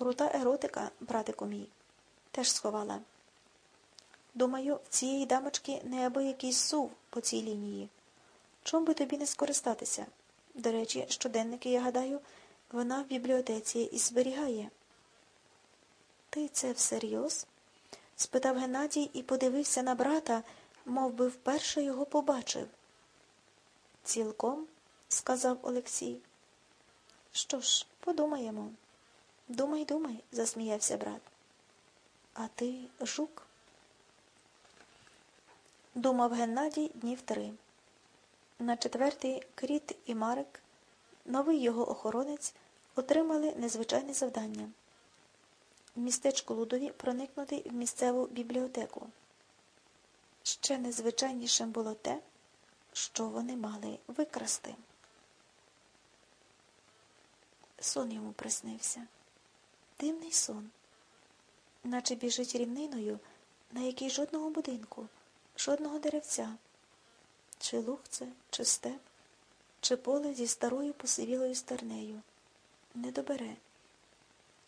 Крута еротика, братику мій. Теж сховала. Думаю, в цієї дамочки неабиякий сув по цій лінії. Чом би тобі не скористатися? До речі, щоденники, я гадаю, вона в бібліотеці і зберігає. Ти це всерйоз? спитав Геннадій і подивився на брата, мов би вперше його побачив. Цілком, сказав Олексій. Що ж, подумаємо. Думай, думай, засміявся брат. А ти жук? Думав Геннадій днів три. На четвертий Кріт і Марик, новий його охоронець, отримали незвичайне завдання містечку Лудові проникнути в місцеву бібліотеку. Ще незвичайнішим було те, що вони мали викрасти. Сон йому приснився. Дивний сон, наче біжить рівниною, на якій жодного будинку, жодного деревця, чи луг це, чи степ, чи поле зі старою посивілою стернею. Не добере.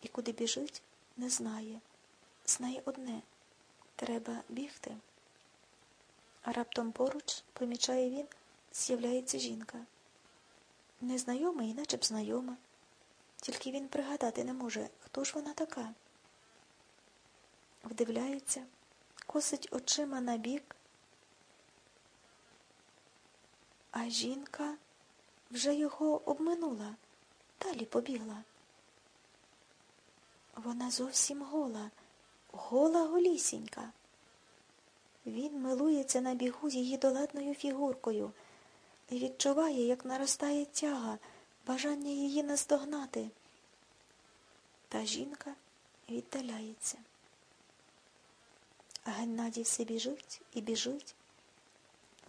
І куди біжить, не знає. Знає одне треба бігти. А раптом поруч, помічає він, з'являється жінка. Незнайома, іначе б знайома. Тільки він пригадати не може, хто ж вона така. Вдивляється, косить очима на бік, а жінка вже його обминула, далі побігла. Вона зовсім гола, гола голісінька. Він милується на бігу її доладною фігуркою і відчуває, як наростає тяга, бажання її наздогнати. Та жінка віддаляється. А Геннадій все біжить і біжить,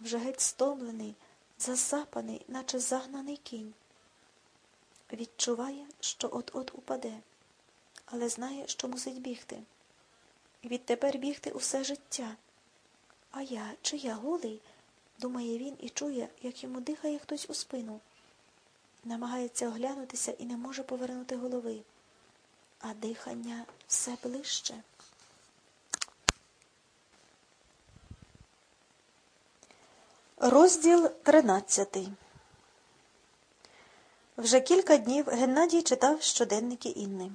вже геть стомлений, засапаний, наче загнаний кінь. Відчуває, що от-от упаде але знає, що мусить бігти. Відтепер бігти усе життя. А я, чи я голий? думає він і чує, як йому дихає хтось у спину. Намагається оглянутися і не може повернути голови, а дихання все ближче. Розділ тринадцятий. Вже кілька днів Геннадій читав щоденники Інни.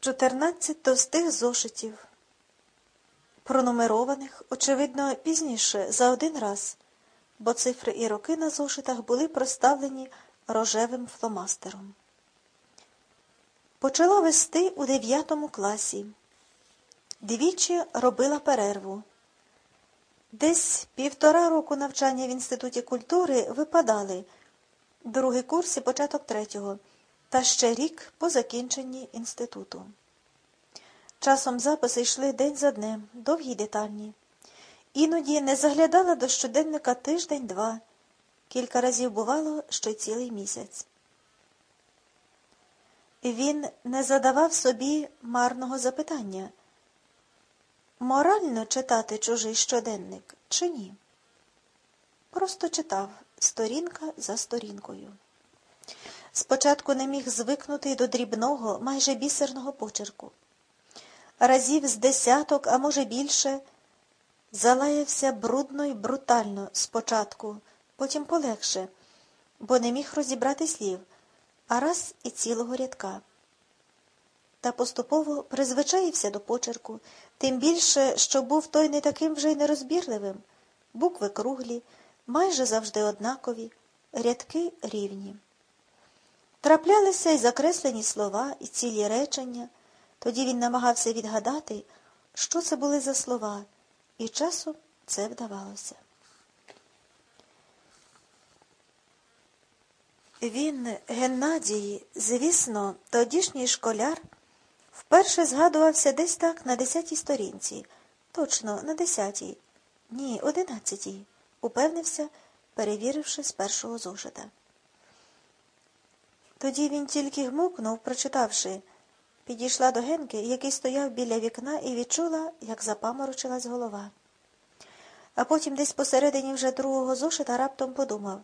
Чотирнадцять товстих зошитів, пронумерованих, очевидно, пізніше за один раз, бо цифри і роки на зошитах були проставлені рожевим фломастером. Почала вести у дев'ятому класі. Двічі робила перерву. Десь півтора року навчання в Інституті культури випадали, другий курс і початок третього та ще рік по закінченні інституту. Часом записи йшли день за днем, довгі й детальні. Іноді не заглядала до щоденника тиждень-два, кілька разів бувало, що цілий місяць. Він не задавав собі марного запитання морально читати чужий щоденник чи ні? Просто читав сторінка за сторінкою. Спочатку не міг звикнути до дрібного, майже бісерного почерку. Разів з десяток, а може більше, залаявся брудно й брутально спочатку, потім полегше, бо не міг розібрати слів, а раз і цілого рядка. Та поступово призвичаївся до почерку, тим більше, що був той не таким вже й нерозбірливим, букви круглі, майже завжди однакові, рядки рівні. Траплялися й закреслені слова, і цілі речення. Тоді він намагався відгадати, що це були за слова, і часом це вдавалося. Він, Геннадій, звісно, тодішній школяр, вперше згадувався десь так на десятій сторінці, точно на десятій, ні, одинадцятій, упевнився, перевіривши з першого зошита. Тоді він тільки гмукнув, прочитавши, підійшла до Генки, який стояв біля вікна, і відчула, як запаморочилась голова. А потім десь посередині вже другого зошита раптом подумав,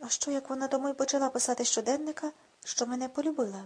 а що, як вона тому й почала писати щоденника, що мене полюбила.